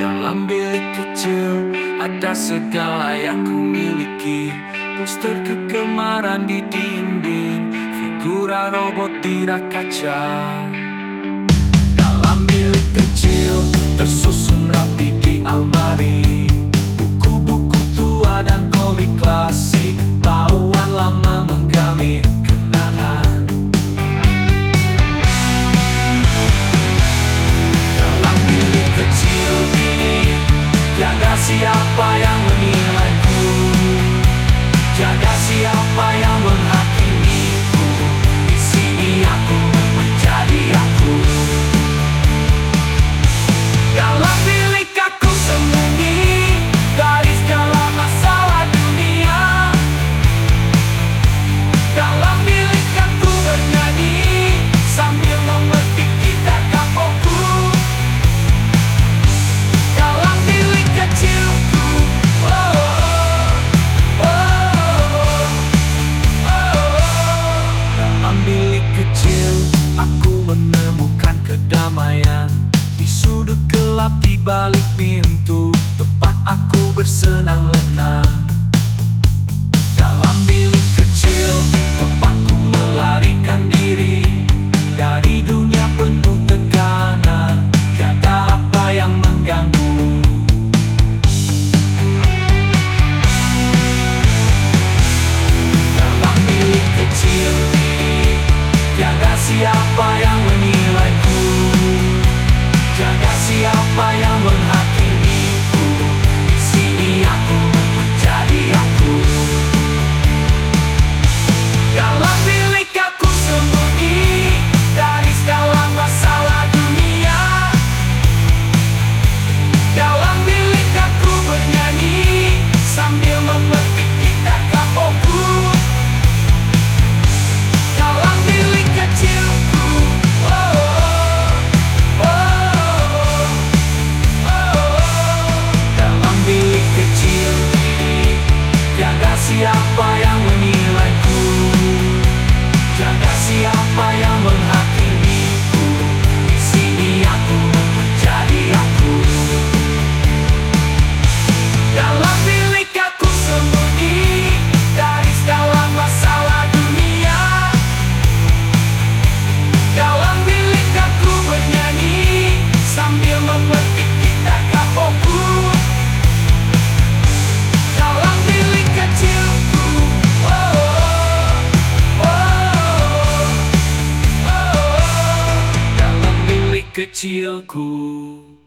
Dalam bilik kecil ada segala yang ku miliki Poster kegemaran di dinding Figura robot tidak kaca. Dalam bilik kecil tersusun rapi balik pintu Tempat aku bersenang lenang Dalam bilik kecil Tempatku melarikan diri. Dari dunia penuh tekanan Kata apa yang mengganggu. Dalam bilik kecil Tiada siapa yang menilaiku out my own kecilku.